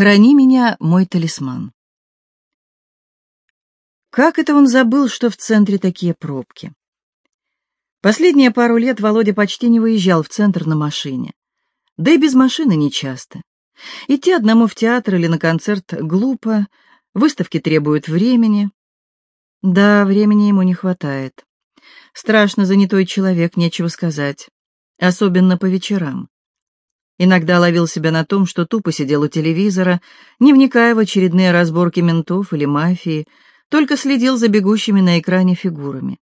Храни меня, мой талисман. Как это он забыл, что в центре такие пробки? Последние пару лет Володя почти не выезжал в центр на машине. Да и без машины нечасто. Идти одному в театр или на концерт глупо, выставки требуют времени. Да, времени ему не хватает. Страшно занятой человек, нечего сказать. Особенно по вечерам. Иногда ловил себя на том, что тупо сидел у телевизора, не вникая в очередные разборки ментов или мафии, только следил за бегущими на экране фигурами.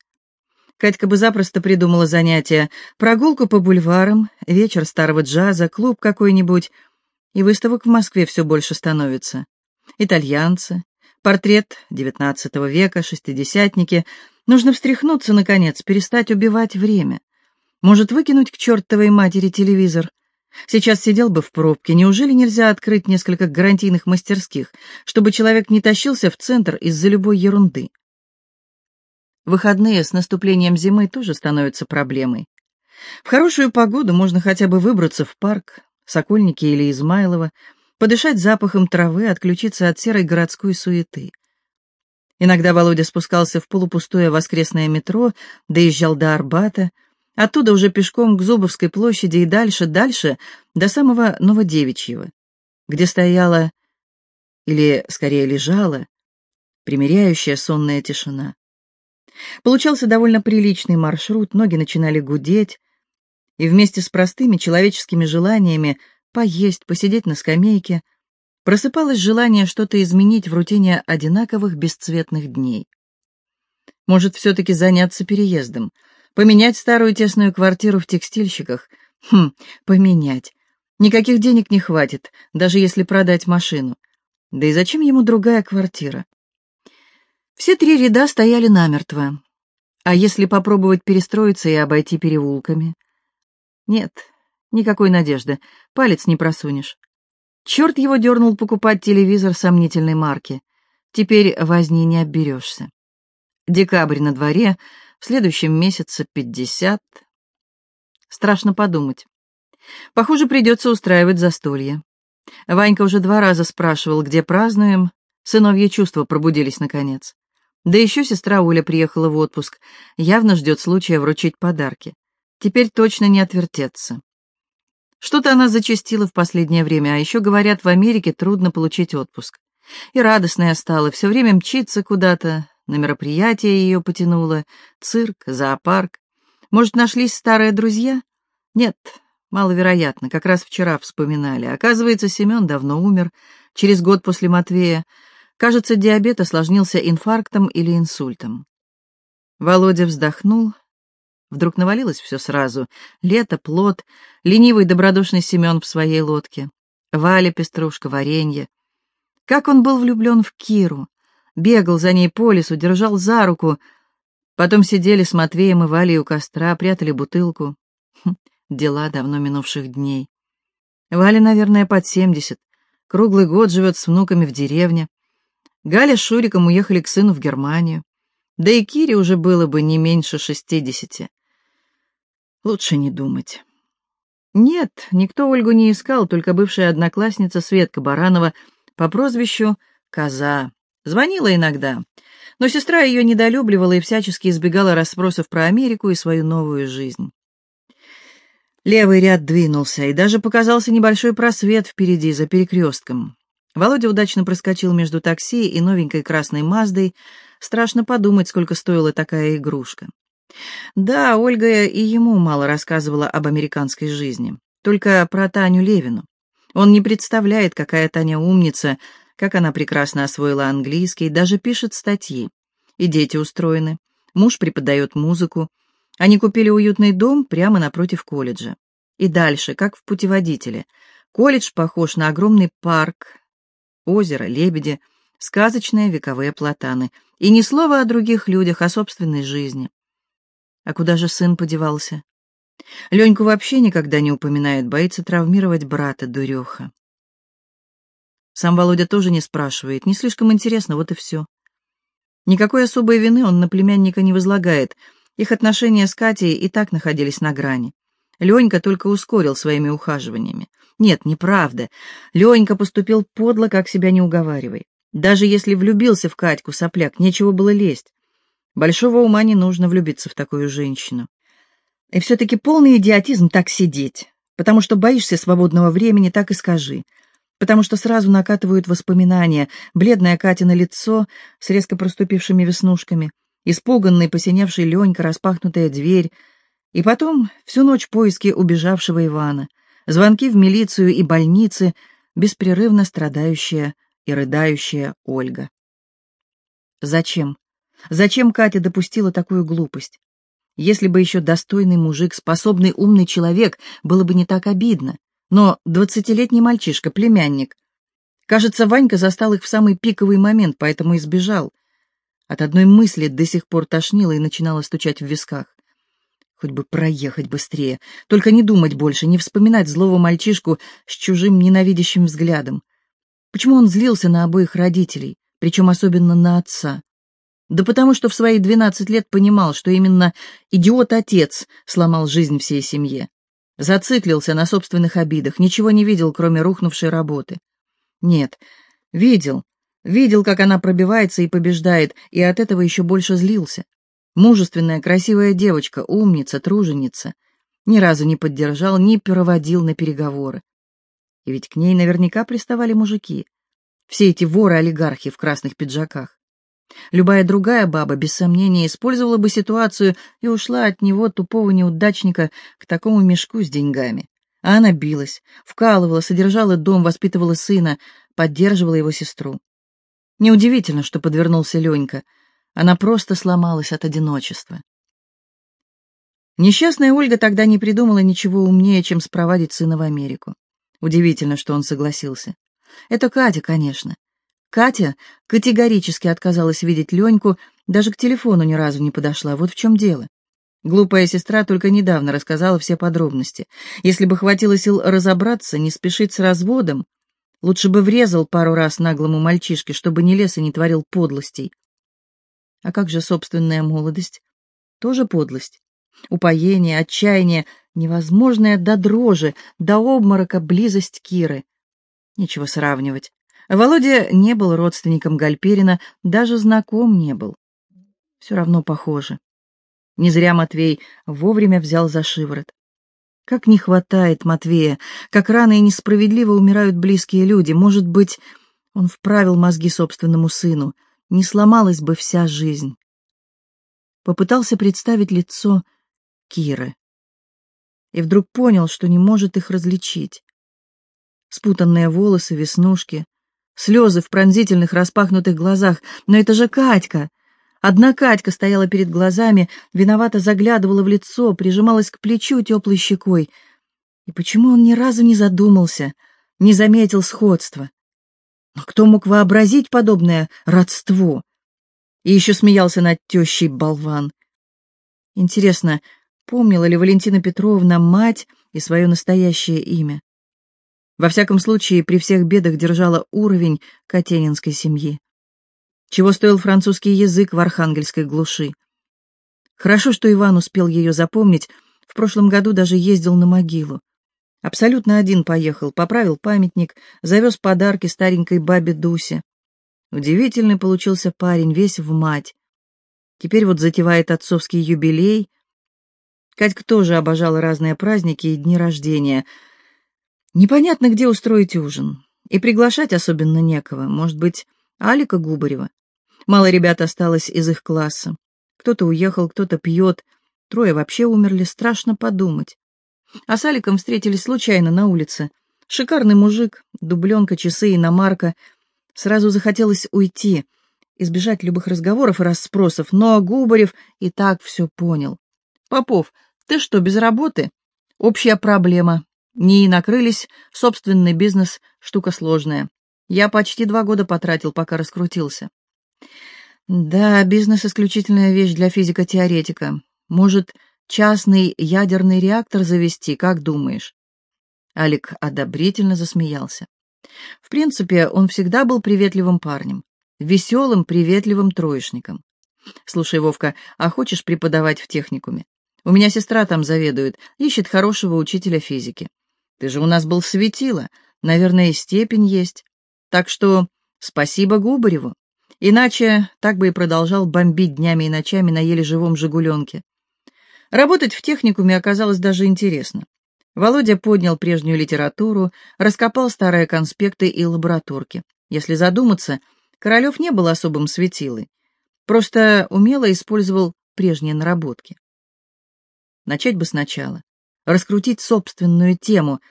Катька бы запросто придумала занятие, прогулку по бульварам, вечер старого джаза, клуб какой-нибудь, и выставок в Москве все больше становится. Итальянцы, портрет XIX века, шестидесятники. Нужно встряхнуться, наконец, перестать убивать время. Может, выкинуть к чертовой матери телевизор? Сейчас сидел бы в пробке. Неужели нельзя открыть несколько гарантийных мастерских, чтобы человек не тащился в центр из-за любой ерунды? Выходные с наступлением зимы тоже становятся проблемой. В хорошую погоду можно хотя бы выбраться в парк, Сокольники или Измайлово, подышать запахом травы, отключиться от серой городской суеты. Иногда Володя спускался в полупустое воскресное метро, доезжал до Арбата, оттуда уже пешком к Зубовской площади и дальше, дальше, до самого Новодевичьего, где стояла, или скорее лежала, примиряющая сонная тишина. Получался довольно приличный маршрут, ноги начинали гудеть, и вместе с простыми человеческими желаниями поесть, посидеть на скамейке, просыпалось желание что-то изменить в рутине одинаковых бесцветных дней. Может, все-таки заняться переездом, поменять старую тесную квартиру в текстильщиках? Хм, поменять. Никаких денег не хватит, даже если продать машину. Да и зачем ему другая квартира? Все три ряда стояли намертво. А если попробовать перестроиться и обойти переулками? Нет, никакой надежды, палец не просунешь. Черт его дернул покупать телевизор сомнительной марки. Теперь возни не обберешься. Декабрь на дворе, в следующем месяце пятьдесят. Страшно подумать. Похоже, придется устраивать застолье. Ванька уже два раза спрашивал, где празднуем. Сыновье чувства пробудились наконец. Да еще сестра Оля приехала в отпуск, явно ждет случая вручить подарки. Теперь точно не отвертеться. Что-то она зачастила в последнее время, а еще, говорят, в Америке трудно получить отпуск. И радостная стала, все время мчится куда-то, на мероприятие ее потянуло, цирк, зоопарк. Может, нашлись старые друзья? Нет, маловероятно, как раз вчера вспоминали. Оказывается, Семен давно умер, через год после Матвея, Кажется, диабет осложнился инфарктом или инсультом. Володя вздохнул. Вдруг навалилось все сразу. Лето, плод, ленивый добродушный Семен в своей лодке. Валя, пеструшка, варенье. Как он был влюблен в Киру. Бегал за ней по лесу, держал за руку. Потом сидели с Матвеем и Валей у костра, прятали бутылку. Хм, дела давно минувших дней. Валя, наверное, под семьдесят. Круглый год живет с внуками в деревне. Галя с Шуриком уехали к сыну в Германию. Да и Кире уже было бы не меньше шестидесяти. Лучше не думать. Нет, никто Ольгу не искал, только бывшая одноклассница Светка Баранова по прозвищу Коза. Звонила иногда, но сестра ее недолюбливала и всячески избегала расспросов про Америку и свою новую жизнь. Левый ряд двинулся, и даже показался небольшой просвет впереди, за перекрестком. Володя удачно проскочил между такси и новенькой красной Маздой. Страшно подумать, сколько стоила такая игрушка. Да, Ольга и ему мало рассказывала об американской жизни. Только про Таню Левину. Он не представляет, какая Таня умница, как она прекрасно освоила английский, даже пишет статьи. И дети устроены. Муж преподает музыку. Они купили уютный дом прямо напротив колледжа. И дальше, как в путеводителе. Колледж похож на огромный парк, озеро, лебеди, сказочные вековые платаны. И ни слова о других людях, о собственной жизни. А куда же сын подевался? Леньку вообще никогда не упоминает, боится травмировать брата, дуреха. Сам Володя тоже не спрашивает, не слишком интересно, вот и все. Никакой особой вины он на племянника не возлагает, их отношения с Катей и так находились на грани. Ленька только ускорил своими ухаживаниями. Нет, неправда. Ленька поступил подло, как себя не уговаривай. Даже если влюбился в Катьку, сопляк, нечего было лезть. Большого ума не нужно влюбиться в такую женщину. И все-таки полный идиотизм так сидеть. Потому что боишься свободного времени, так и скажи. Потому что сразу накатывают воспоминания. Бледное Катина лицо с резко проступившими веснушками, испуганный, посиневший Ленька, распахнутая дверь. И потом всю ночь поиски убежавшего Ивана, звонки в милицию и больницы, беспрерывно страдающая и рыдающая Ольга. Зачем? Зачем Катя допустила такую глупость? Если бы еще достойный мужик, способный умный человек, было бы не так обидно. Но двадцатилетний мальчишка, племянник. Кажется, Ванька застал их в самый пиковый момент, поэтому и сбежал. От одной мысли до сих пор тошнило и начинало стучать в висках. Хоть бы проехать быстрее, только не думать больше, не вспоминать злого мальчишку с чужим ненавидящим взглядом. Почему он злился на обоих родителей, причем особенно на отца? Да потому что в свои двенадцать лет понимал, что именно идиот-отец сломал жизнь всей семье. Зациклился на собственных обидах, ничего не видел, кроме рухнувшей работы. Нет, видел, видел, как она пробивается и побеждает, и от этого еще больше злился. Мужественная, красивая девочка, умница, труженица. Ни разу не поддержал, не проводил на переговоры. И ведь к ней наверняка приставали мужики. Все эти воры-олигархи в красных пиджаках. Любая другая баба, без сомнения, использовала бы ситуацию и ушла от него, тупого неудачника, к такому мешку с деньгами. А она билась, вкалывала, содержала дом, воспитывала сына, поддерживала его сестру. Неудивительно, что подвернулся Ленька. Она просто сломалась от одиночества. Несчастная Ольга тогда не придумала ничего умнее, чем спровадить сына в Америку. Удивительно, что он согласился. Это Катя, конечно. Катя категорически отказалась видеть Леньку, даже к телефону ни разу не подошла. Вот в чем дело. Глупая сестра только недавно рассказала все подробности. Если бы хватило сил разобраться, не спешить с разводом, лучше бы врезал пару раз наглому мальчишке, чтобы не лез и не творил подлостей. А как же собственная молодость? Тоже подлость. Упоение, отчаяние, невозможная до дрожи, до обморока близость Киры. Нечего сравнивать. Володя не был родственником Гальперина, даже знаком не был. Все равно похоже. Не зря Матвей вовремя взял за шиворот. Как не хватает Матвея, как рано и несправедливо умирают близкие люди. Может быть, он вправил мозги собственному сыну, не сломалась бы вся жизнь. Попытался представить лицо Киры. И вдруг понял, что не может их различить. Спутанные волосы, веснушки, слезы в пронзительных распахнутых глазах. Но это же Катька! Одна Катька стояла перед глазами, виновато заглядывала в лицо, прижималась к плечу теплой щекой. И почему он ни разу не задумался, не заметил сходства? Но кто мог вообразить подобное родство? И еще смеялся над тещей болван. Интересно, помнила ли Валентина Петровна мать и свое настоящее имя? Во всяком случае, при всех бедах держала уровень катенинской семьи. Чего стоил французский язык в архангельской глуши. Хорошо, что Иван успел ее запомнить, в прошлом году даже ездил на могилу. Абсолютно один поехал, поправил памятник, завез подарки старенькой бабе Дусе. Удивительный получился парень, весь в мать. Теперь вот затевает отцовский юбилей. Катька тоже обожала разные праздники и дни рождения — Непонятно, где устроить ужин. И приглашать особенно некого. Может быть, Алика Губарева. Мало ребят осталось из их класса. Кто-то уехал, кто-то пьет. Трое вообще умерли, страшно подумать. А с Аликом встретились случайно на улице. Шикарный мужик, дубленка, часы, иномарка. Сразу захотелось уйти, избежать любых разговоров и расспросов, но Губарев и так все понял. «Попов, ты что, без работы?» «Общая проблема. Не накрылись, собственный бизнес — штука сложная. Я почти два года потратил, пока раскрутился. Да, бизнес — исключительная вещь для физико-теоретика. Может, частный ядерный реактор завести, как думаешь? Алик одобрительно засмеялся. В принципе, он всегда был приветливым парнем, веселым, приветливым троечником. Слушай, Вовка, а хочешь преподавать в техникуме? У меня сестра там заведует, ищет хорошего учителя физики. Ты же у нас был светило, наверное, и степень есть. Так что спасибо Губареву. Иначе так бы и продолжал бомбить днями и ночами на еле живом «Жигуленке». Работать в техникуме оказалось даже интересно. Володя поднял прежнюю литературу, раскопал старые конспекты и лабораторки. Если задуматься, Королев не был особым светилой, просто умело использовал прежние наработки. Начать бы сначала. Раскрутить собственную тему.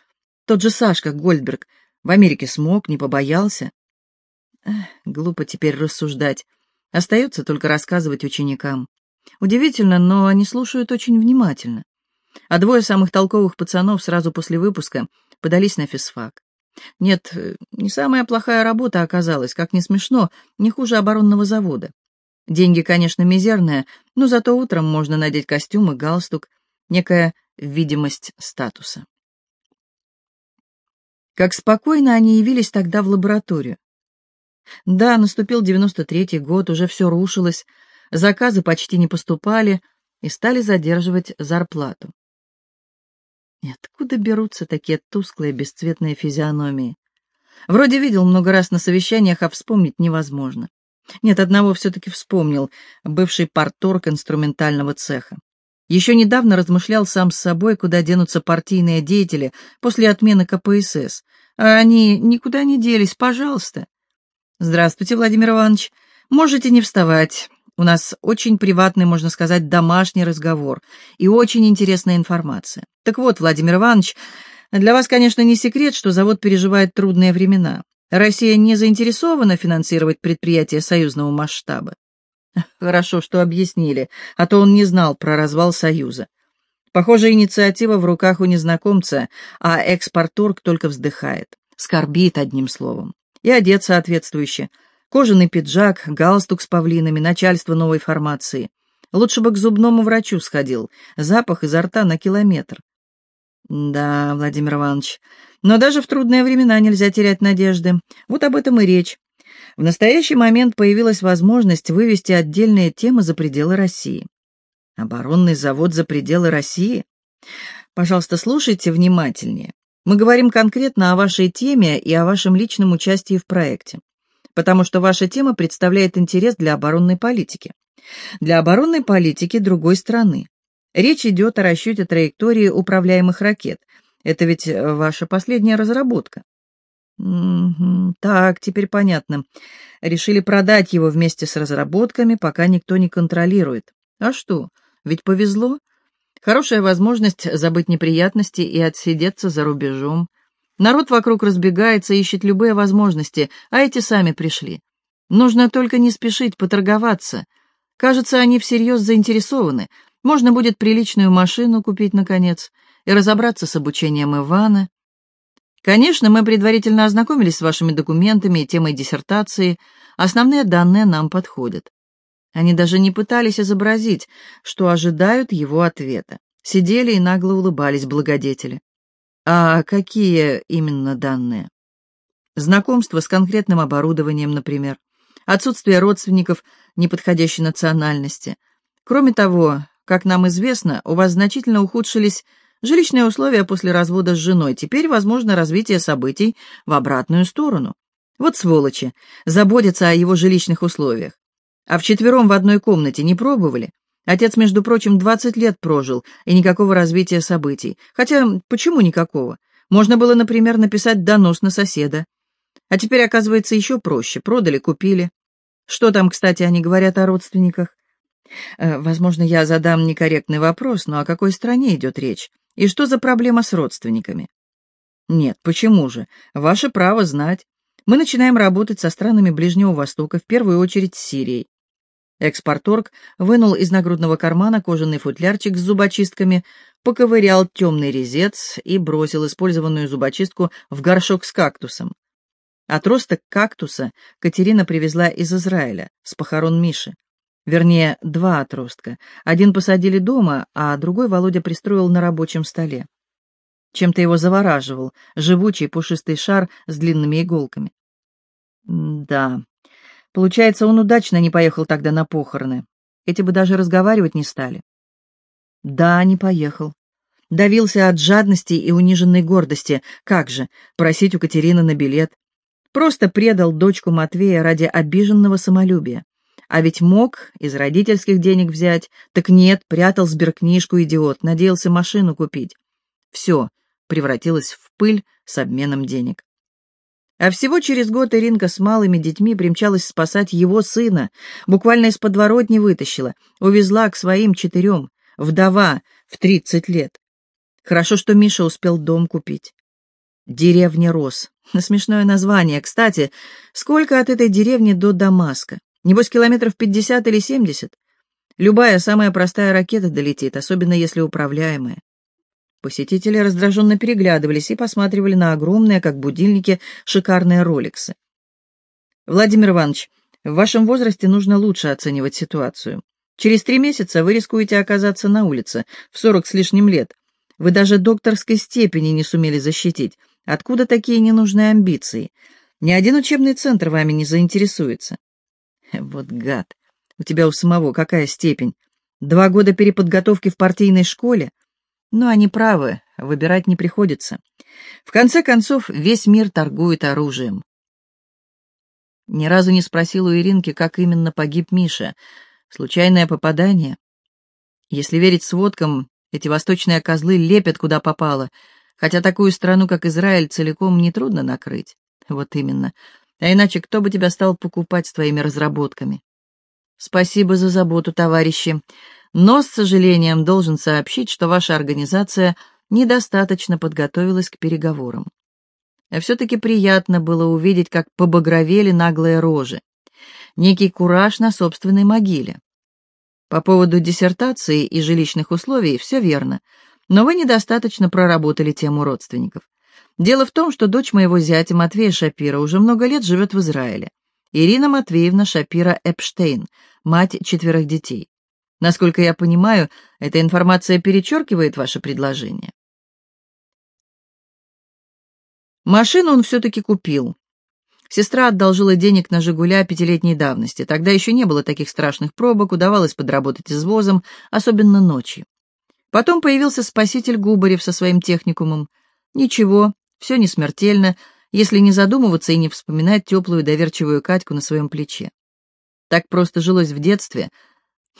Тот же Сашка Гольдберг в Америке смог, не побоялся. Эх, глупо теперь рассуждать. Остается только рассказывать ученикам. Удивительно, но они слушают очень внимательно. А двое самых толковых пацанов сразу после выпуска подались на физфак. Нет, не самая плохая работа оказалась, как не смешно, не хуже оборонного завода. Деньги, конечно, мизерные, но зато утром можно надеть костюм и галстук, некая видимость статуса. Как спокойно они явились тогда в лабораторию. Да, наступил девяносто третий год, уже все рушилось, заказы почти не поступали и стали задерживать зарплату. И откуда берутся такие тусклые бесцветные физиономии? Вроде видел много раз на совещаниях, а вспомнить невозможно. Нет, одного все-таки вспомнил, бывший парторг инструментального цеха. Еще недавно размышлял сам с собой, куда денутся партийные деятели после отмены КПСС. А они никуда не делись, пожалуйста. Здравствуйте, Владимир Иванович. Можете не вставать. У нас очень приватный, можно сказать, домашний разговор и очень интересная информация. Так вот, Владимир Иванович, для вас, конечно, не секрет, что завод переживает трудные времена. Россия не заинтересована финансировать предприятия союзного масштаба. Хорошо, что объяснили, а то он не знал про развал Союза. Похоже, инициатива в руках у незнакомца, а экспорторг только вздыхает, скорбит одним словом. И одет соответствующе – Кожаный пиджак, галстук с павлинами, начальство новой формации. Лучше бы к зубному врачу сходил. Запах изо рта на километр. Да, Владимир Иванович, но даже в трудные времена нельзя терять надежды. Вот об этом и речь. В настоящий момент появилась возможность вывести отдельные темы за пределы России. Оборонный завод за пределы России? Пожалуйста, слушайте внимательнее. Мы говорим конкретно о вашей теме и о вашем личном участии в проекте потому что ваша тема представляет интерес для оборонной политики. Для оборонной политики другой страны. Речь идет о расчете траектории управляемых ракет. Это ведь э, ваша последняя разработка. Так, теперь понятно. Решили продать его вместе с разработками, пока никто не контролирует. А что, ведь повезло. Хорошая возможность забыть неприятности и отсидеться за рубежом. Народ вокруг разбегается, ищет любые возможности, а эти сами пришли. Нужно только не спешить поторговаться. Кажется, они всерьез заинтересованы. Можно будет приличную машину купить, наконец, и разобраться с обучением Ивана. Конечно, мы предварительно ознакомились с вашими документами и темой диссертации. Основные данные нам подходят. Они даже не пытались изобразить, что ожидают его ответа. Сидели и нагло улыбались благодетели. А какие именно данные? Знакомство с конкретным оборудованием, например. Отсутствие родственников неподходящей национальности. Кроме того, как нам известно, у вас значительно ухудшились жилищные условия после развода с женой. Теперь возможно развитие событий в обратную сторону. Вот сволочи, заботятся о его жилищных условиях. А вчетвером в одной комнате не пробовали? Отец, между прочим, 20 лет прожил, и никакого развития событий. Хотя, почему никакого? Можно было, например, написать донос на соседа. А теперь, оказывается, еще проще. Продали, купили. Что там, кстати, они говорят о родственниках? Э, возможно, я задам некорректный вопрос, но о какой стране идет речь? И что за проблема с родственниками? Нет, почему же? Ваше право знать. Мы начинаем работать со странами Ближнего Востока, в первую очередь с Сирией. Экспорторг вынул из нагрудного кармана кожаный футлярчик с зубочистками, поковырял темный резец и бросил использованную зубочистку в горшок с кактусом. Отросток кактуса Катерина привезла из Израиля, с похорон Миши. Вернее, два отростка. Один посадили дома, а другой Володя пристроил на рабочем столе. Чем-то его завораживал, живучий пушистый шар с длинными иголками. Да, Получается, он удачно не поехал тогда на похороны. Эти бы даже разговаривать не стали. Да, не поехал. Давился от жадности и униженной гордости. Как же, просить у Катерины на билет. Просто предал дочку Матвея ради обиженного самолюбия. А ведь мог из родительских денег взять. Так нет, прятал сберкнижку, идиот, надеялся машину купить. Все превратилось в пыль с обменом денег. А всего через год Иринка с малыми детьми примчалась спасать его сына, буквально из подворотни вытащила, увезла к своим четырем, вдова в тридцать лет. Хорошо, что Миша успел дом купить. Деревня Рос. Смешное название. Кстати, сколько от этой деревни до Дамаска? Небось, километров пятьдесят или семьдесят? Любая самая простая ракета долетит, особенно если управляемая. Посетители раздраженно переглядывались и посматривали на огромные, как будильники, шикарные роликсы. «Владимир Иванович, в вашем возрасте нужно лучше оценивать ситуацию. Через три месяца вы рискуете оказаться на улице, в сорок с лишним лет. Вы даже докторской степени не сумели защитить. Откуда такие ненужные амбиции? Ни один учебный центр вами не заинтересуется». «Вот гад! У тебя у самого какая степень? Два года переподготовки в партийной школе?» Но они правы, выбирать не приходится. В конце концов, весь мир торгует оружием. Ни разу не спросил у Иринки, как именно погиб Миша. Случайное попадание? Если верить сводкам, эти восточные козлы лепят куда попало, хотя такую страну, как Израиль, целиком нетрудно накрыть. Вот именно. А иначе кто бы тебя стал покупать с твоими разработками? Спасибо за заботу, товарищи но с сожалением должен сообщить, что ваша организация недостаточно подготовилась к переговорам. А все-таки приятно было увидеть, как побагровели наглые рожи. Некий кураж на собственной могиле. По поводу диссертации и жилищных условий все верно, но вы недостаточно проработали тему родственников. Дело в том, что дочь моего зятя Матвея Шапира уже много лет живет в Израиле. Ирина Матвеевна Шапира Эпштейн, мать четверых детей. Насколько я понимаю, эта информация перечеркивает ваше предложение. Машину он все-таки купил. Сестра одолжила денег на «Жигуля» пятилетней давности. Тогда еще не было таких страшных пробок, удавалось подработать извозом, особенно ночью. Потом появился спаситель Губарев со своим техникумом. Ничего, все не смертельно, если не задумываться и не вспоминать теплую доверчивую Катьку на своем плече. Так просто жилось в детстве —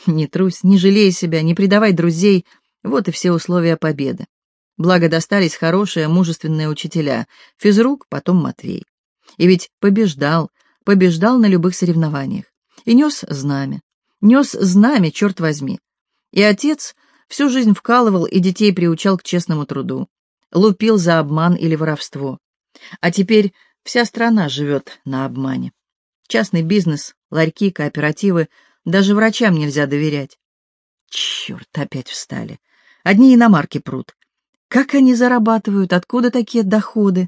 не трусь, не жалей себя, не предавай друзей. Вот и все условия победы. Благо достались хорошие, мужественные учителя. Физрук, потом Матвей. И ведь побеждал, побеждал на любых соревнованиях. И нес знамя. Нес знамя, черт возьми. И отец всю жизнь вкалывал и детей приучал к честному труду. Лупил за обман или воровство. А теперь вся страна живет на обмане. Частный бизнес, ларьки, кооперативы — даже врачам нельзя доверять. Черт, опять встали. Одни иномарки прут. Как они зарабатывают, откуда такие доходы?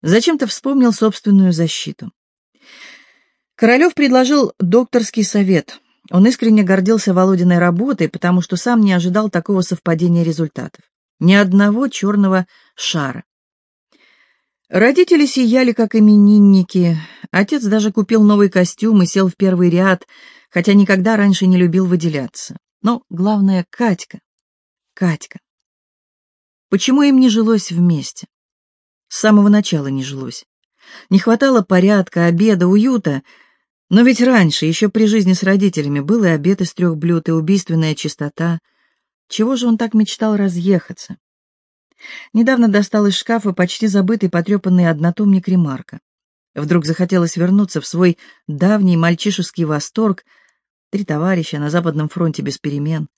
Зачем-то вспомнил собственную защиту. Королев предложил докторский совет. Он искренне гордился Володиной работой, потому что сам не ожидал такого совпадения результатов. Ни одного черного шара. Родители сияли, как именинники. Отец даже купил новый костюм и сел в первый ряд, хотя никогда раньше не любил выделяться. Но главное — Катька. Катька. Почему им не жилось вместе? С самого начала не жилось. Не хватало порядка, обеда, уюта. Но ведь раньше, еще при жизни с родителями, был и обед из трех блюд, и убийственная чистота. Чего же он так мечтал разъехаться? Недавно достал из шкафа почти забытый потрепанный однотомник Ремарка. Вдруг захотелось вернуться в свой давний мальчишеский восторг. Три товарища на Западном фронте без перемен.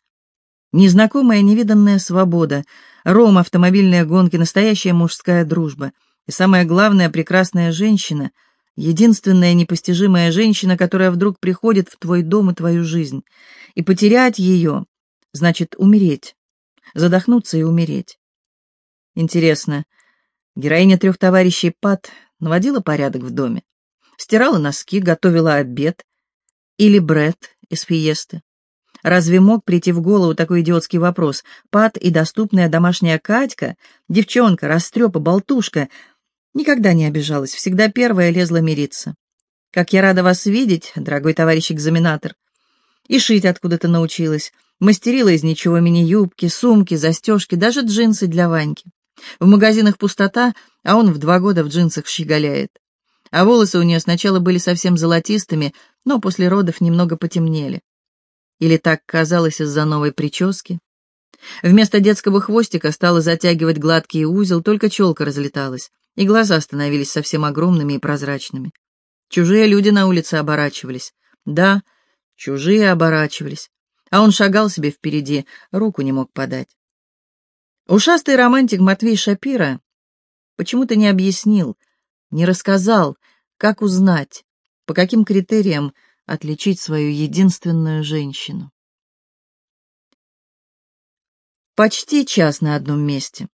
Незнакомая невиданная свобода, ром, автомобильные гонки, настоящая мужская дружба. И самое главное, прекрасная женщина, единственная непостижимая женщина, которая вдруг приходит в твой дом и твою жизнь. И потерять ее значит умереть, задохнуться и умереть. Интересно, героиня трех товарищей Пат наводила порядок в доме, стирала носки, готовила обед. Или Бред из Фиесты. Разве мог прийти в голову такой идиотский вопрос? Пат и доступная домашняя Катька, девчонка, растрепа, болтушка, никогда не обижалась, всегда первая лезла мириться. Как я рада вас видеть, дорогой товарищ экзаменатор. И шить откуда-то научилась. Мастерила из ничего мини-юбки, сумки, застежки, даже джинсы для Ваньки. В магазинах пустота, а он в два года в джинсах щеголяет. А волосы у нее сначала были совсем золотистыми, но после родов немного потемнели. Или так казалось из-за новой прически. Вместо детского хвостика стала затягивать гладкий узел, только челка разлеталась, и глаза становились совсем огромными и прозрачными. Чужие люди на улице оборачивались. Да, чужие оборачивались а он шагал себе впереди, руку не мог подать. Ушастый романтик Матвей Шапира почему-то не объяснил, не рассказал, как узнать, по каким критериям отличить свою единственную женщину. Почти час на одном месте.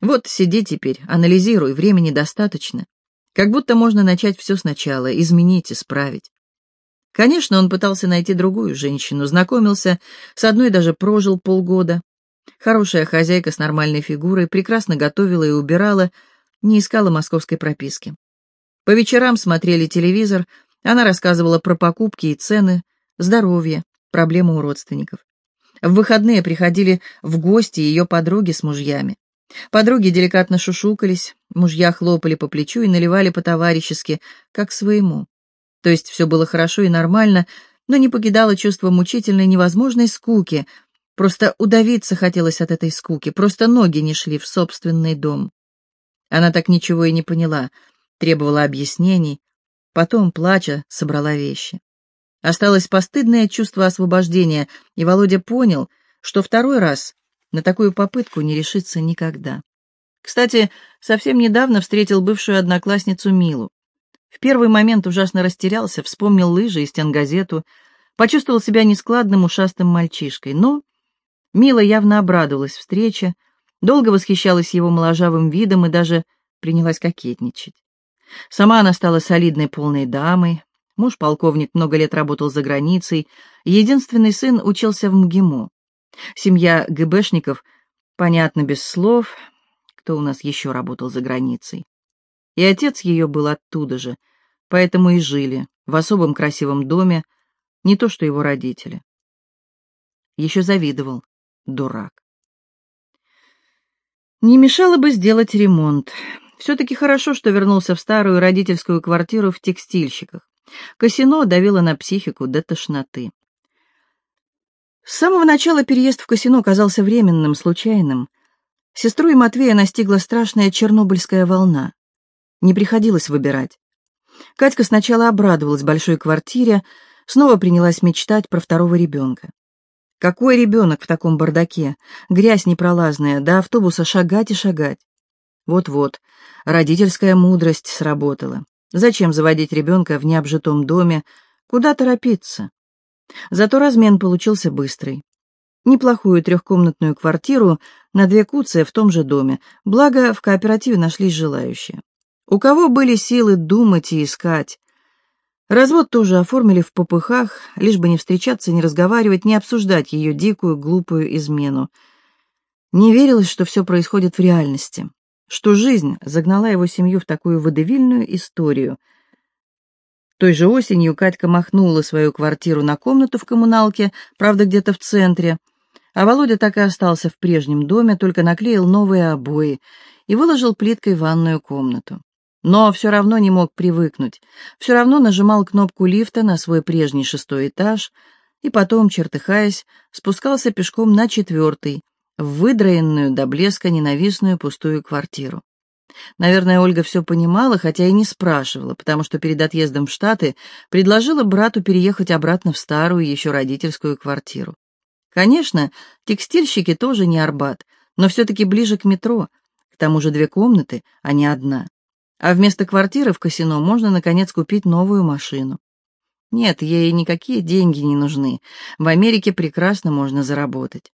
Вот сиди теперь, анализируй, времени достаточно. Как будто можно начать все сначала, изменить, исправить. Конечно, он пытался найти другую женщину, знакомился, с одной даже прожил полгода. Хорошая хозяйка с нормальной фигурой, прекрасно готовила и убирала, не искала московской прописки. По вечерам смотрели телевизор, она рассказывала про покупки и цены, здоровье, проблемы у родственников. В выходные приходили в гости ее подруги с мужьями. Подруги деликатно шушукались, мужья хлопали по плечу и наливали по-товарищески, как своему. То есть все было хорошо и нормально, но не покидало чувство мучительной невозможной скуки. Просто удавиться хотелось от этой скуки, просто ноги не шли в собственный дом. Она так ничего и не поняла, требовала объяснений, потом, плача, собрала вещи. Осталось постыдное чувство освобождения, и Володя понял, что второй раз на такую попытку не решится никогда. Кстати, совсем недавно встретил бывшую одноклассницу Милу. В первый момент ужасно растерялся, вспомнил лыжи и стенгазету, почувствовал себя нескладным ушастым мальчишкой, но Мила явно обрадовалась встрече, долго восхищалась его моложавым видом и даже принялась кокетничать. Сама она стала солидной полной дамой, муж-полковник много лет работал за границей, единственный сын учился в МГИМО. Семья ГБшников, понятно без слов, кто у нас еще работал за границей и отец ее был оттуда же, поэтому и жили в особом красивом доме, не то что его родители. Еще завидовал, дурак. Не мешало бы сделать ремонт. Все-таки хорошо, что вернулся в старую родительскую квартиру в текстильщиках. Косино давило на психику до тошноты. С самого начала переезд в Косино казался временным, случайным. Сестру и Матвея настигла страшная чернобыльская волна. Не приходилось выбирать. Катька сначала обрадовалась большой квартире, снова принялась мечтать про второго ребенка. Какой ребенок в таком бардаке? Грязь непролазная, до автобуса шагать и шагать. Вот-вот, родительская мудрость сработала. Зачем заводить ребенка в необжитом доме? Куда торопиться? Зато размен получился быстрый. Неплохую трехкомнатную квартиру на две куцы в том же доме, благо в кооперативе нашлись желающие. У кого были силы думать и искать? Развод тоже оформили в попыхах, лишь бы не встречаться, не разговаривать, не обсуждать ее дикую, глупую измену. Не верилось, что все происходит в реальности, что жизнь загнала его семью в такую водевильную историю. Той же осенью Катька махнула свою квартиру на комнату в коммуналке, правда, где-то в центре, а Володя так и остался в прежнем доме, только наклеил новые обои и выложил плиткой ванную комнату но все равно не мог привыкнуть, все равно нажимал кнопку лифта на свой прежний шестой этаж и потом, чертыхаясь, спускался пешком на четвертый, в выдраенную до блеска ненавистную пустую квартиру. Наверное, Ольга все понимала, хотя и не спрашивала, потому что перед отъездом в Штаты предложила брату переехать обратно в старую, еще родительскую квартиру. Конечно, текстильщики тоже не Арбат, но все-таки ближе к метро, к тому же две комнаты, а не одна. А вместо квартиры в казино можно, наконец, купить новую машину. Нет, ей никакие деньги не нужны. В Америке прекрасно можно заработать.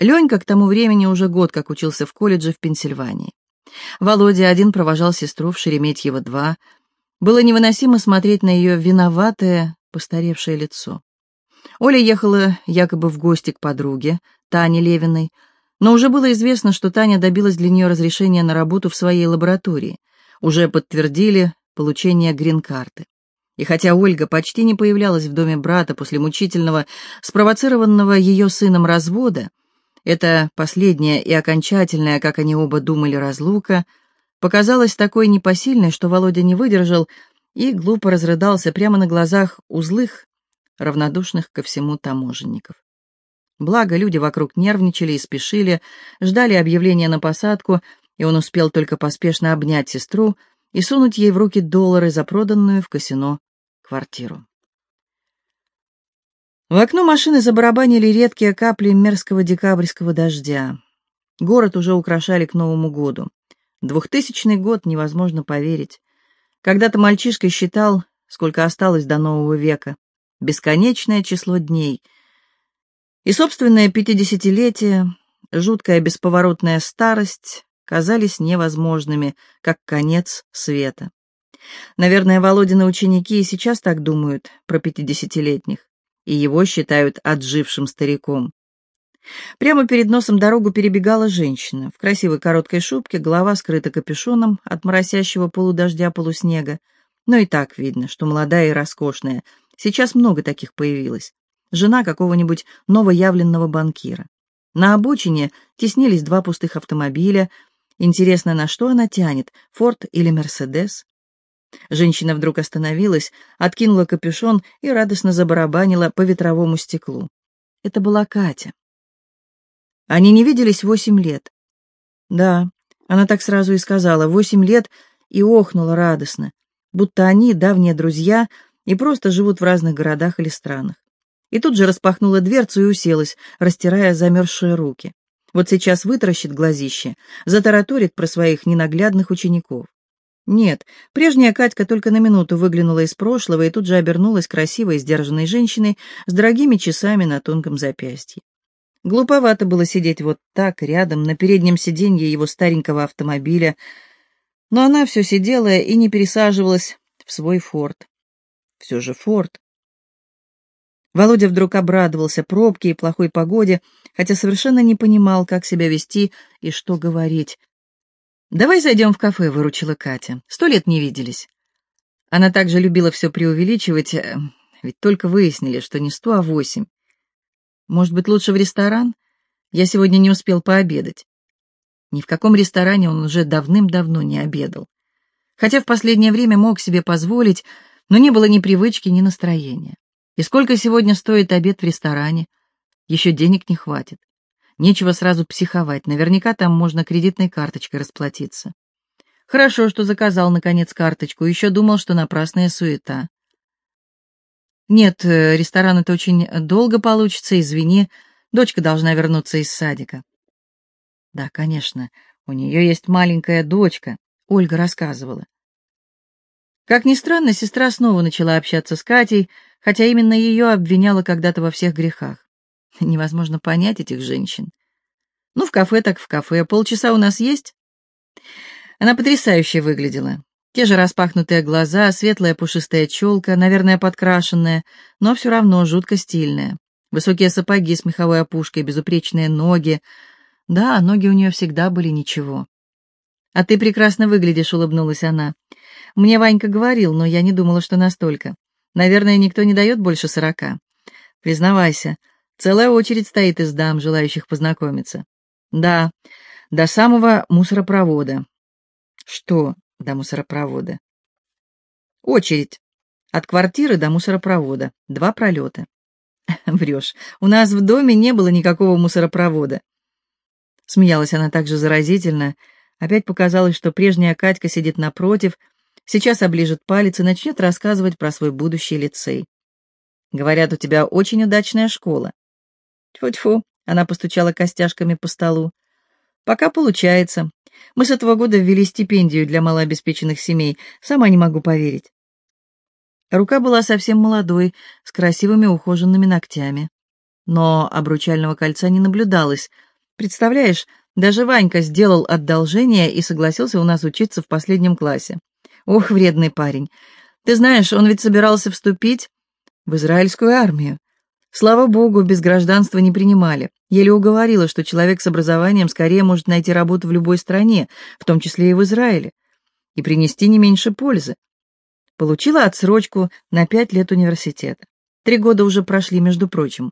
Ленька к тому времени уже год как учился в колледже в Пенсильвании. Володя один провожал сестру в Шереметьево-2. Было невыносимо смотреть на ее виноватое, постаревшее лицо. Оля ехала якобы в гости к подруге, Тане Левиной, но уже было известно, что Таня добилась для нее разрешения на работу в своей лаборатории. Уже подтвердили получение грин-карты. И хотя Ольга почти не появлялась в доме брата после мучительного, спровоцированного ее сыном развода, эта последняя и окончательная, как они оба думали, разлука показалась такой непосильной, что Володя не выдержал и глупо разрыдался прямо на глазах у злых, равнодушных ко всему таможенников. Благо, люди вокруг нервничали и спешили, ждали объявления на посадку, и он успел только поспешно обнять сестру и сунуть ей в руки доллары за проданную в казино квартиру. В окно машины забарабанили редкие капли мерзкого декабрьского дождя. Город уже украшали к Новому году. Двухтысячный год невозможно поверить. Когда-то мальчишка считал, сколько осталось до Нового века. Бесконечное число дней. И собственное пятидесятилетие, жуткая бесповоротная старость казались невозможными, как конец света. Наверное, Володины ученики и сейчас так думают про пятидесятилетних, и его считают отжившим стариком. Прямо перед носом дорогу перебегала женщина в красивой короткой шубке, голова скрыта капюшоном от моросящего полудождя полуснега. Но и так видно, что молодая и роскошная. Сейчас много таких появилось. Жена какого-нибудь новоявленного банкира. На обочине теснились два пустых автомобиля. Интересно, на что она тянет, Форд или Мерседес? Женщина вдруг остановилась, откинула капюшон и радостно забарабанила по ветровому стеклу. Это была Катя. Они не виделись восемь лет. Да, она так сразу и сказала, восемь лет, и охнула радостно, будто они давние друзья и просто живут в разных городах или странах. И тут же распахнула дверцу и уселась, растирая замерзшие руки. Вот сейчас вытаращит глазище, затараторит про своих ненаглядных учеников. Нет, прежняя Катька только на минуту выглянула из прошлого и тут же обернулась красивой, сдержанной женщиной с дорогими часами на тонком запястье. Глуповато было сидеть вот так, рядом, на переднем сиденье его старенького автомобиля, но она все сидела и не пересаживалась в свой форт. Все же форт. Володя вдруг обрадовался пробке и плохой погоде, хотя совершенно не понимал, как себя вести и что говорить. «Давай зайдем в кафе», — выручила Катя. «Сто лет не виделись». Она также любила все преувеличивать, э, ведь только выяснили, что не сто, а восемь. «Может быть, лучше в ресторан? Я сегодня не успел пообедать». Ни в каком ресторане он уже давным-давно не обедал. Хотя в последнее время мог себе позволить, но не было ни привычки, ни настроения. И сколько сегодня стоит обед в ресторане? Еще денег не хватит. Нечего сразу психовать, наверняка там можно кредитной карточкой расплатиться. Хорошо, что заказал, наконец, карточку, еще думал, что напрасная суета. Нет, э, ресторан это очень долго получится, извини, дочка должна вернуться из садика. Да, конечно, у нее есть маленькая дочка, Ольга рассказывала. Как ни странно, сестра снова начала общаться с Катей, хотя именно ее обвиняла когда-то во всех грехах. Невозможно понять этих женщин. Ну, в кафе так в кафе. Полчаса у нас есть? Она потрясающе выглядела. Те же распахнутые глаза, светлая пушистая челка, наверное, подкрашенная, но все равно жутко стильная. Высокие сапоги с меховой опушкой, безупречные ноги. Да, ноги у нее всегда были ничего. «А ты прекрасно выглядишь», — улыбнулась она. «Мне Ванька говорил, но я не думала, что настолько. Наверное, никто не дает больше сорока. Признавайся, Целая очередь стоит из дам, желающих познакомиться. Да, до самого мусоропровода. Что до мусоропровода? Очередь. От квартиры до мусоропровода. Два пролета. Врешь. У нас в доме не было никакого мусоропровода. Смеялась она так же заразительно. Опять показалось, что прежняя Катька сидит напротив, сейчас оближет палец и начнет рассказывать про свой будущий лицей. Говорят, у тебя очень удачная школа. Тьфу-тьфу, она постучала костяшками по столу. Пока получается. Мы с этого года ввели стипендию для малообеспеченных семей. Сама не могу поверить. Рука была совсем молодой, с красивыми ухоженными ногтями. Но обручального кольца не наблюдалось. Представляешь, даже Ванька сделал одолжение и согласился у нас учиться в последнем классе. Ох, вредный парень. Ты знаешь, он ведь собирался вступить в израильскую армию. Слава богу, без гражданства не принимали. Еле уговорила, что человек с образованием скорее может найти работу в любой стране, в том числе и в Израиле, и принести не меньше пользы. Получила отсрочку на пять лет университета. Три года уже прошли, между прочим.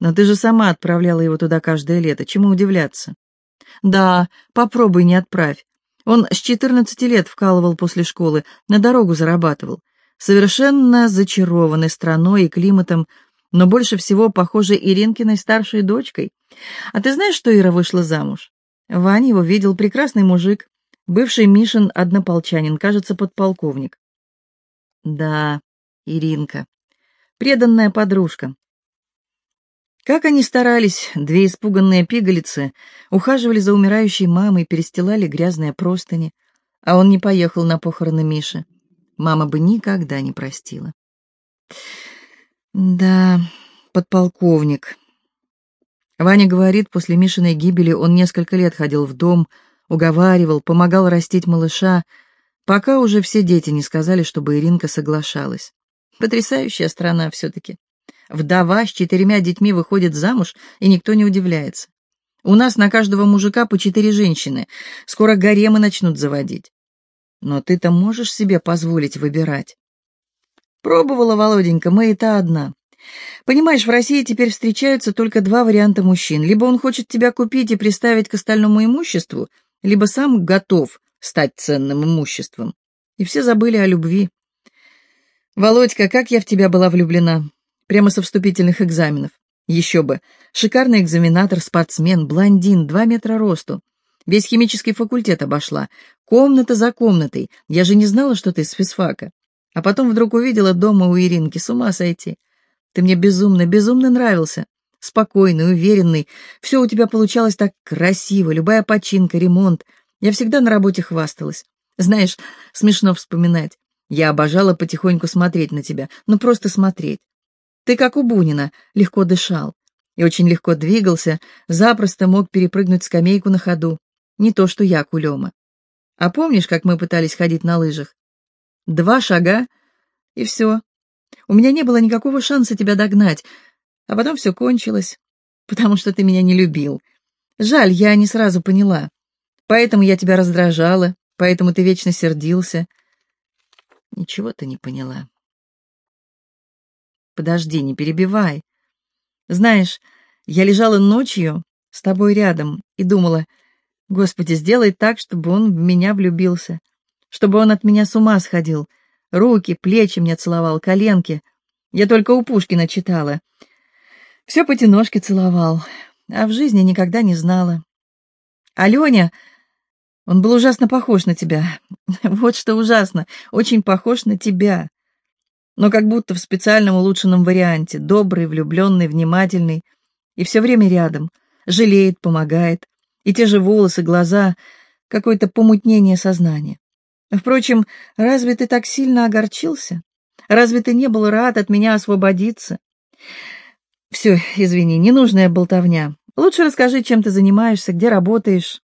Но ты же сама отправляла его туда каждое лето. Чему удивляться? Да, попробуй не отправь. Он с 14 лет вкалывал после школы, на дорогу зарабатывал. Совершенно зачарованный страной и климатом, но больше всего похоже Иринкиной старшей дочкой. А ты знаешь, что Ира вышла замуж? Ваня его видел, прекрасный мужик, бывший Мишин однополчанин, кажется, подполковник. Да, Иринка, преданная подружка, как они старались, две испуганные пигалицы ухаживали за умирающей мамой, перестилали грязные простыни, а он не поехал на похороны Миши. Мама бы никогда не простила. Да, подполковник. Ваня говорит, после Мишиной гибели он несколько лет ходил в дом, уговаривал, помогал растить малыша, пока уже все дети не сказали, чтобы Иринка соглашалась. Потрясающая страна все-таки. Вдова с четырьмя детьми выходит замуж, и никто не удивляется. У нас на каждого мужика по четыре женщины. Скоро гаремы начнут заводить. Но ты-то можешь себе позволить выбирать. Пробовала, Володенька, мы и та одна. Понимаешь, в России теперь встречаются только два варианта мужчин. Либо он хочет тебя купить и приставить к остальному имуществу, либо сам готов стать ценным имуществом. И все забыли о любви. Володька, как я в тебя была влюблена. Прямо со вступительных экзаменов. Еще бы. Шикарный экзаменатор, спортсмен, блондин, два метра росту. Весь химический факультет обошла. Комната за комнатой. Я же не знала, что ты с физфака. А потом вдруг увидела дома у Иринки. С ума сойти. Ты мне безумно, безумно нравился. Спокойный, уверенный. Все у тебя получалось так красиво. Любая починка, ремонт. Я всегда на работе хвасталась. Знаешь, смешно вспоминать. Я обожала потихоньку смотреть на тебя. Ну, просто смотреть. Ты, как у Бунина, легко дышал и очень легко двигался, запросто мог перепрыгнуть скамейку на ходу. Не то, что я, Кулема. А помнишь, как мы пытались ходить на лыжах? Два шага, и все. У меня не было никакого шанса тебя догнать, а потом все кончилось, потому что ты меня не любил. Жаль, я не сразу поняла. Поэтому я тебя раздражала, поэтому ты вечно сердился. Ничего ты не поняла. Подожди, не перебивай. Знаешь, я лежала ночью с тобой рядом и думала, Господи, сделай так, чтобы он в меня влюбился, чтобы он от меня с ума сходил, руки, плечи мне целовал, коленки. Я только у Пушкина читала. Все по целовал, а в жизни никогда не знала. Аленя, он был ужасно похож на тебя. Вот что ужасно, очень похож на тебя но как будто в специальном улучшенном варианте, добрый, влюбленный, внимательный, и все время рядом, жалеет, помогает, и те же волосы, глаза, какое-то помутнение сознания. Впрочем, разве ты так сильно огорчился? Разве ты не был рад от меня освободиться? Все, извини, ненужная болтовня. Лучше расскажи, чем ты занимаешься, где работаешь.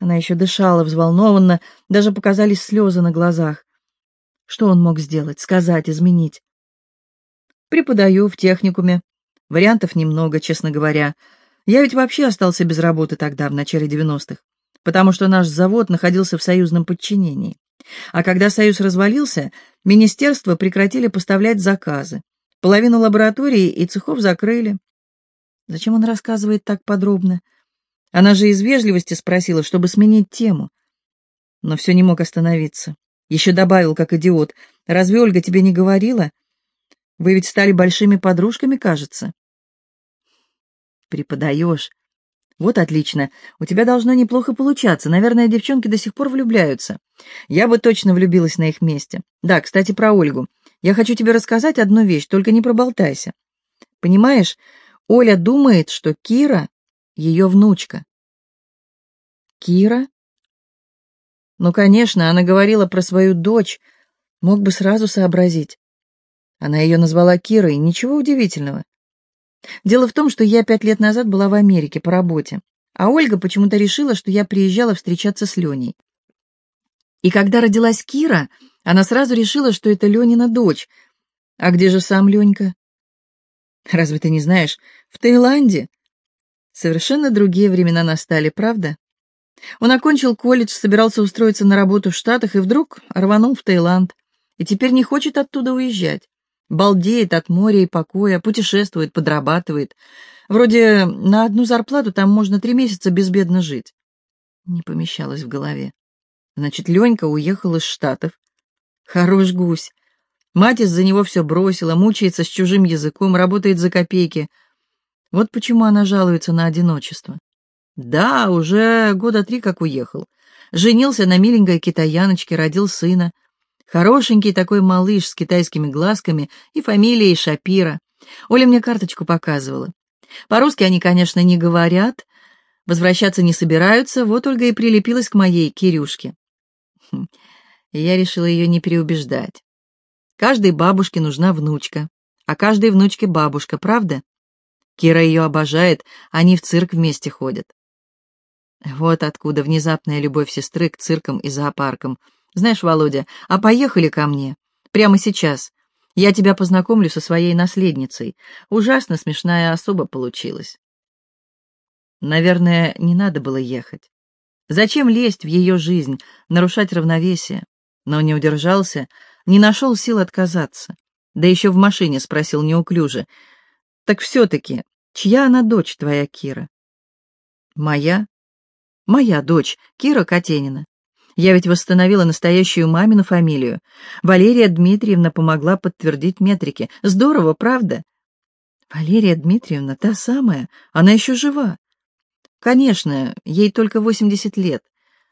Она еще дышала взволнованно, даже показались слезы на глазах. Что он мог сделать, сказать, изменить? Преподаю в техникуме. Вариантов немного, честно говоря. Я ведь вообще остался без работы тогда, в начале 90-х, потому что наш завод находился в союзном подчинении. А когда союз развалился, министерства прекратили поставлять заказы. Половину лабораторий и цехов закрыли. Зачем он рассказывает так подробно? Она же из вежливости спросила, чтобы сменить тему. Но все не мог остановиться. Еще добавил, как идиот. «Разве Ольга тебе не говорила? Вы ведь стали большими подружками, кажется». «Преподаешь. Вот отлично. У тебя должно неплохо получаться. Наверное, девчонки до сих пор влюбляются. Я бы точно влюбилась на их месте. Да, кстати, про Ольгу. Я хочу тебе рассказать одну вещь, только не проболтайся. Понимаешь, Оля думает, что Кира — ее внучка». «Кира?» Ну, конечно, она говорила про свою дочь, мог бы сразу сообразить. Она ее назвала Кирой, ничего удивительного. Дело в том, что я пять лет назад была в Америке по работе, а Ольга почему-то решила, что я приезжала встречаться с Леней. И когда родилась Кира, она сразу решила, что это Ленина дочь. А где же сам Ленька? Разве ты не знаешь? В Таиланде. Совершенно другие времена настали, правда? Он окончил колледж, собирался устроиться на работу в Штатах и вдруг рванул в Таиланд. и теперь не хочет оттуда уезжать. Балдеет от моря и покоя, путешествует, подрабатывает. Вроде на одну зарплату там можно три месяца безбедно жить. Не помещалось в голове. Значит, Ленька уехал из Штатов. Хорош гусь. Мать из-за него все бросила, мучается с чужим языком, работает за копейки. Вот почему она жалуется на одиночество. Да, уже года три как уехал. Женился на миленькой китаяночке, родил сына. Хорошенький такой малыш с китайскими глазками и фамилией Шапира. Оля мне карточку показывала. По-русски они, конечно, не говорят, возвращаться не собираются, вот Ольга и прилепилась к моей Кирюшке. Хм, я решила ее не переубеждать. Каждой бабушке нужна внучка, а каждой внучке бабушка, правда? Кира ее обожает, они в цирк вместе ходят. Вот откуда внезапная любовь сестры к циркам и зоопаркам. Знаешь, Володя, а поехали ко мне. Прямо сейчас. Я тебя познакомлю со своей наследницей. Ужасно смешная особа получилась. Наверное, не надо было ехать. Зачем лезть в ее жизнь, нарушать равновесие? Но не удержался, не нашел сил отказаться. Да еще в машине спросил неуклюже. «Так все-таки, чья она дочь твоя, Кира?» «Моя?» «Моя дочь, Кира Катенина. Я ведь восстановила настоящую мамину фамилию. Валерия Дмитриевна помогла подтвердить метрики. Здорово, правда? Валерия Дмитриевна, та самая, она еще жива. Конечно, ей только 80 лет.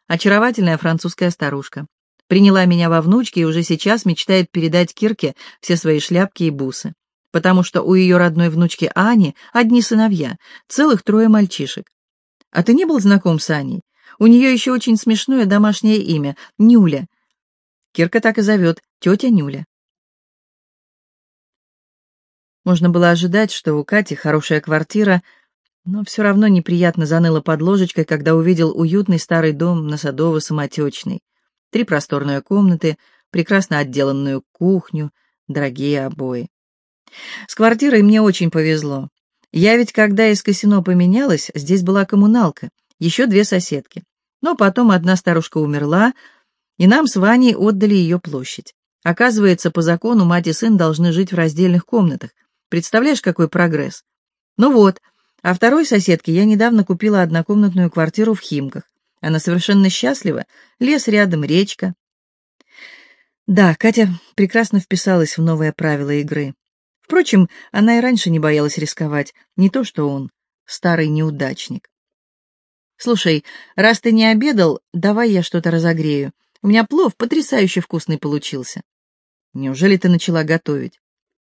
Очаровательная французская старушка. Приняла меня во внучки и уже сейчас мечтает передать Кирке все свои шляпки и бусы. Потому что у ее родной внучки Ани одни сыновья, целых трое мальчишек. А ты не был знаком с Аней? У нее еще очень смешное домашнее имя — Нюля. Кирка так и зовет, тетя Нюля. Можно было ожидать, что у Кати хорошая квартира, но все равно неприятно заныло под ложечкой, когда увидел уютный старый дом на Садово-Самотечный. Три просторные комнаты, прекрасно отделанную кухню, дорогие обои. С квартирой мне очень повезло. Я ведь, когда из Косино поменялась, здесь была коммуналка — еще две соседки. Но потом одна старушка умерла, и нам с Ваней отдали ее площадь. Оказывается, по закону мать и сын должны жить в раздельных комнатах. Представляешь, какой прогресс? Ну вот, а второй соседке я недавно купила однокомнатную квартиру в Химках. Она совершенно счастлива, лес рядом, речка. Да, Катя прекрасно вписалась в новые правила игры. Впрочем, она и раньше не боялась рисковать, не то что он, старый неудачник. «Слушай, раз ты не обедал, давай я что-то разогрею. У меня плов потрясающе вкусный получился». «Неужели ты начала готовить?»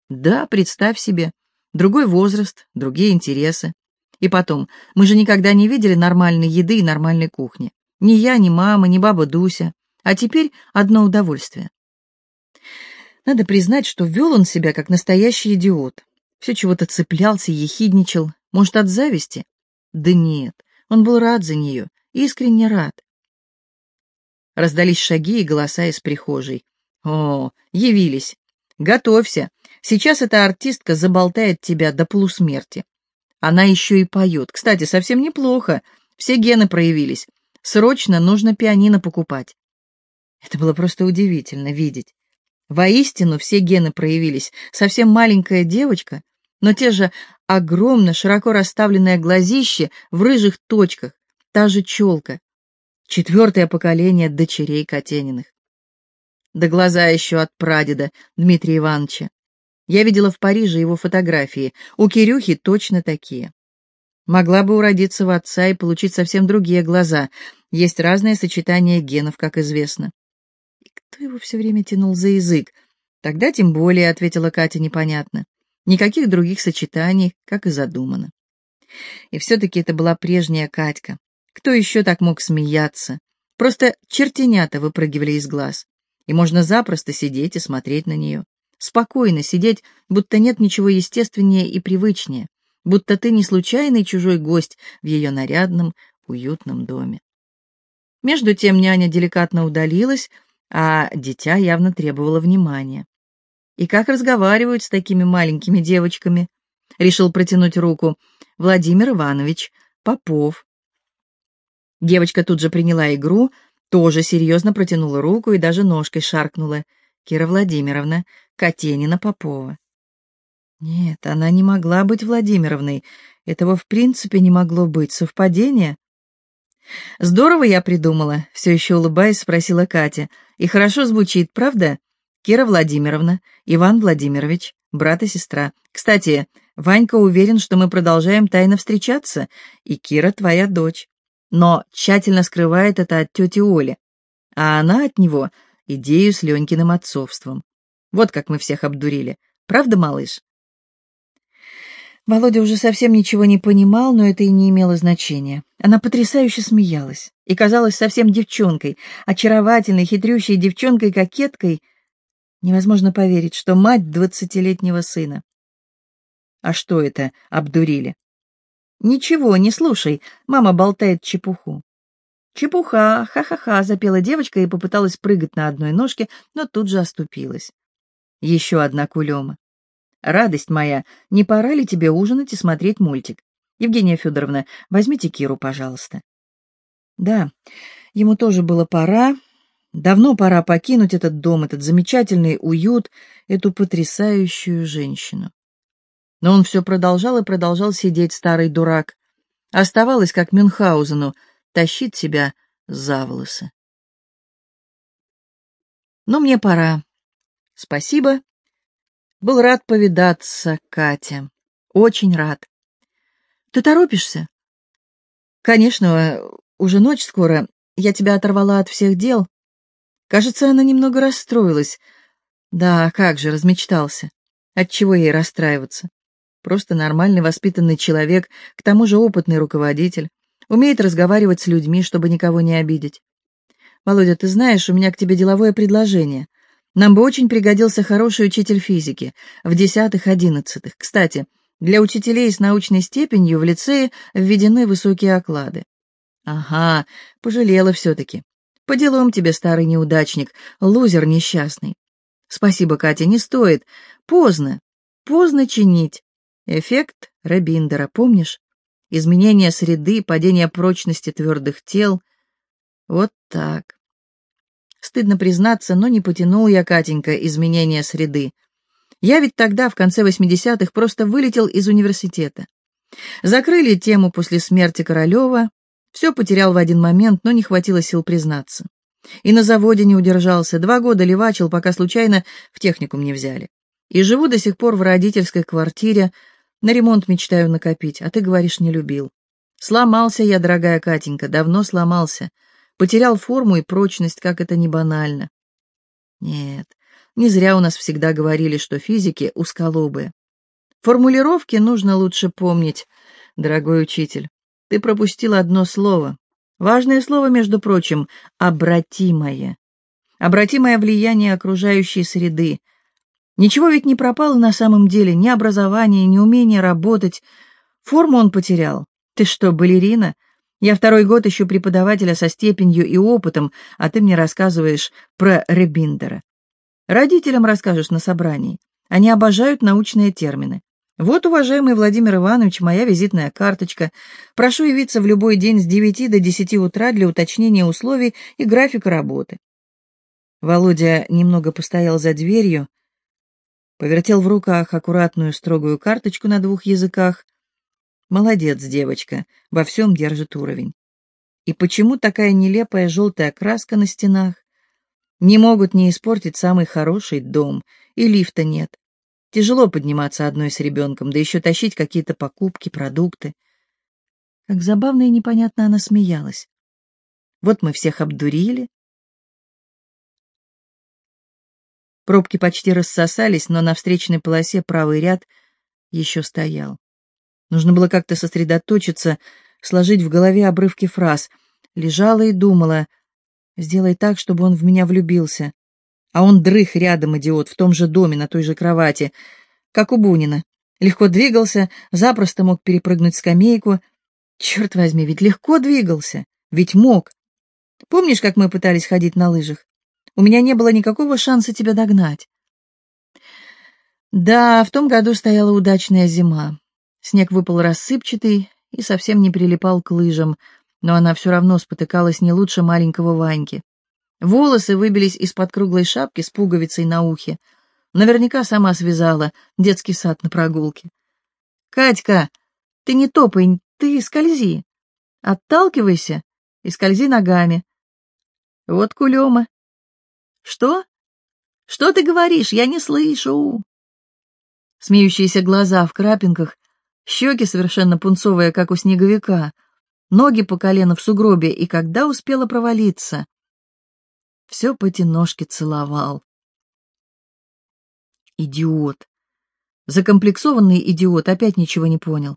«Да, представь себе. Другой возраст, другие интересы. И потом, мы же никогда не видели нормальной еды и нормальной кухни. Ни я, ни мама, ни баба Дуся. А теперь одно удовольствие». Надо признать, что вел он себя как настоящий идиот. Все чего-то цеплялся, ехидничал. Может, от зависти? Да нет, он был рад за нее, искренне рад. Раздались шаги и голоса из прихожей. О, явились. Готовься. Сейчас эта артистка заболтает тебя до полусмерти. Она еще и поет. Кстати, совсем неплохо. Все гены проявились. Срочно нужно пианино покупать. Это было просто удивительно видеть. Воистину все гены проявились. Совсем маленькая девочка, но те же огромно широко расставленное глазище в рыжих точках, та же челка. Четвертое поколение дочерей Катениных. Да глаза еще от прадеда Дмитрия Ивановича. Я видела в Париже его фотографии. У Кирюхи точно такие. Могла бы уродиться в отца и получить совсем другие глаза. Есть разные сочетания генов, как известно. Кто его все время тянул за язык? Тогда тем более, — ответила Катя непонятно. Никаких других сочетаний, как и задумано. И все-таки это была прежняя Катька. Кто еще так мог смеяться? Просто чертенята выпрыгивали из глаз. И можно запросто сидеть и смотреть на нее. Спокойно сидеть, будто нет ничего естественнее и привычнее, будто ты не случайный чужой гость в ее нарядном, уютном доме. Между тем няня деликатно удалилась, а дитя явно требовало внимания. И как разговаривают с такими маленькими девочками? Решил протянуть руку. Владимир Иванович, Попов. Девочка тут же приняла игру, тоже серьезно протянула руку и даже ножкой шаркнула. Кира Владимировна Катенина Попова. Нет, она не могла быть Владимировной. Этого в принципе не могло быть. Совпадение? Здорово я придумала, все еще улыбаясь, спросила Катя. И хорошо звучит, правда? Кира Владимировна, Иван Владимирович, брат и сестра. Кстати, Ванька уверен, что мы продолжаем тайно встречаться, и Кира твоя дочь. Но тщательно скрывает это от тети Оли. А она от него идею с Ленькиным отцовством. Вот как мы всех обдурили. Правда, малыш? Володя уже совсем ничего не понимал, но это и не имело значения. Она потрясающе смеялась и казалась совсем девчонкой, очаровательной, хитрющей девчонкой-кокеткой. Невозможно поверить, что мать двадцатилетнего сына. А что это, обдурили? Ничего, не слушай, мама болтает чепуху. Чепуха, ха-ха-ха, запела девочка и попыталась прыгать на одной ножке, но тут же оступилась. Еще одна кулема. Радость моя, не пора ли тебе ужинать и смотреть мультик? Евгения Федоровна, возьмите Киру, пожалуйста. Да, ему тоже было пора. Давно пора покинуть этот дом, этот замечательный уют, эту потрясающую женщину. Но он все продолжал и продолжал сидеть, старый дурак. Оставалось, как Мюнхгаузену, тащить себя за волосы. Но мне пора. Спасибо был рад повидаться, Катя. Очень рад. Ты торопишься? Конечно, уже ночь скоро. Я тебя оторвала от всех дел. Кажется, она немного расстроилась. Да, как же, размечтался. Отчего ей расстраиваться? Просто нормальный воспитанный человек, к тому же опытный руководитель. Умеет разговаривать с людьми, чтобы никого не обидеть. Володя, ты знаешь, у меня к тебе деловое предложение — нам бы очень пригодился хороший учитель физики в десятых-одиннадцатых. Кстати, для учителей с научной степенью в лицее введены высокие оклады. Ага, пожалела все-таки. По делам тебе, старый неудачник, лузер несчастный. Спасибо, Катя, не стоит. Поздно. Поздно чинить. Эффект Рабиндера, помнишь? Изменение среды, падение прочности твердых тел. Вот так. Стыдно признаться, но не потянул я, Катенька, изменения среды. Я ведь тогда, в конце 80-х, просто вылетел из университета. Закрыли тему после смерти Королева, все потерял в один момент, но не хватило сил признаться. И на заводе не удержался, два года левачил, пока случайно в техникум не взяли. И живу до сих пор в родительской квартире, на ремонт мечтаю накопить, а ты говоришь, не любил. Сломался я, дорогая Катенька, давно сломался потерял форму и прочность, как это не банально. Нет, не зря у нас всегда говорили, что физики узколобые. Формулировки нужно лучше помнить, дорогой учитель. Ты пропустил одно слово. Важное слово, между прочим, обратимое. Обратимое влияние окружающей среды. Ничего ведь не пропало на самом деле, ни образование, ни умение работать. Форму он потерял. Ты что, балерина? Я второй год ищу преподавателя со степенью и опытом, а ты мне рассказываешь про Ребиндера. Родителям расскажешь на собрании. Они обожают научные термины. Вот, уважаемый Владимир Иванович, моя визитная карточка. Прошу явиться в любой день с 9 до 10 утра для уточнения условий и графика работы. Володя немного постоял за дверью, повертел в руках аккуратную строгую карточку на двух языках, Молодец, девочка, во всем держит уровень. И почему такая нелепая желтая краска на стенах? Не могут не испортить самый хороший дом, и лифта нет. Тяжело подниматься одной с ребенком, да еще тащить какие-то покупки, продукты. Как забавно и непонятно она смеялась. Вот мы всех обдурили. Пробки почти рассосались, но на встречной полосе правый ряд еще стоял. Нужно было как-то сосредоточиться, сложить в голове обрывки фраз. Лежала и думала, сделай так, чтобы он в меня влюбился. А он дрых рядом, идиот, в том же доме, на той же кровати, как у Бунина. Легко двигался, запросто мог перепрыгнуть скамейку. Черт возьми, ведь легко двигался, ведь мог. Помнишь, как мы пытались ходить на лыжах? У меня не было никакого шанса тебя догнать. Да, в том году стояла удачная зима. Снег выпал рассыпчатый и совсем не прилипал к лыжам, но она все равно спотыкалась не лучше маленького Ваньки. Волосы выбились из-под круглой шапки с пуговицей на ухе. Наверняка сама связала детский сад на прогулке. «Катька, ты не топай, ты скользи. Отталкивайся и скользи ногами. Вот кулема. Что? Что ты говоришь? Я не слышу. Смеющиеся глаза в крапинках, щеки совершенно пунцовые, как у снеговика, ноги по колено в сугробе, и когда успела провалиться? Все по ножке целовал. Идиот. Закомплексованный идиот опять ничего не понял.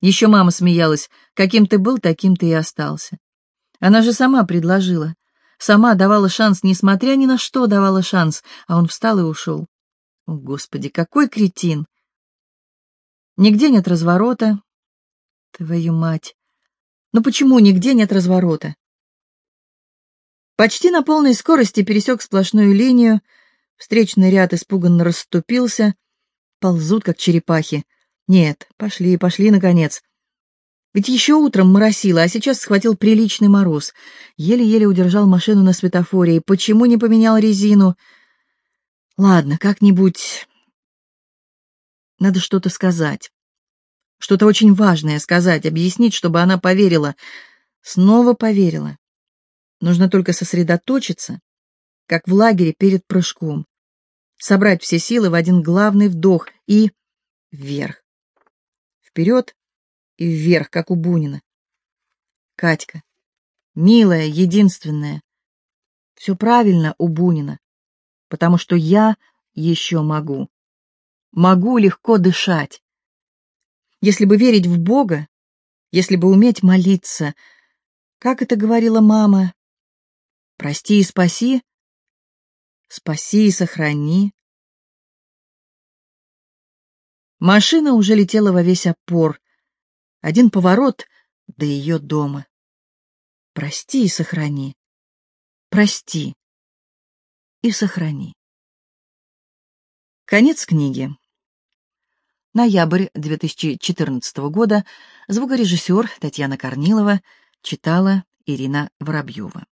Еще мама смеялась. Каким ты был, таким ты и остался. Она же сама предложила. Сама давала шанс, несмотря ни на что давала шанс, а он встал и ушел. О, Господи, какой кретин! Нигде нет разворота. Твою мать! Ну почему нигде нет разворота? Почти на полной скорости пересек сплошную линию, встречный ряд испуганно расступился, ползут, как черепахи. Нет, пошли, пошли, наконец. Ведь еще утром моросило, а сейчас схватил приличный мороз. Еле-еле удержал машину на светофоре. И почему не поменял резину? Ладно, как-нибудь... Надо что-то сказать. Что-то очень важное сказать, объяснить, чтобы она поверила. Снова поверила. Нужно только сосредоточиться, как в лагере перед прыжком. Собрать все силы в один главный вдох и... вверх вперед и вверх, как у Бунина. Катька, милая, единственная, все правильно у Бунина, потому что я еще могу. Могу легко дышать. Если бы верить в Бога, если бы уметь молиться, как это говорила мама, прости и спаси, спаси и сохрани, Машина уже летела во весь опор. Один поворот до ее дома. Прости и сохрани. Прости и сохрани. Конец книги. Ноябрь 2014 года. Звукорежиссер Татьяна Корнилова читала Ирина Воробьева.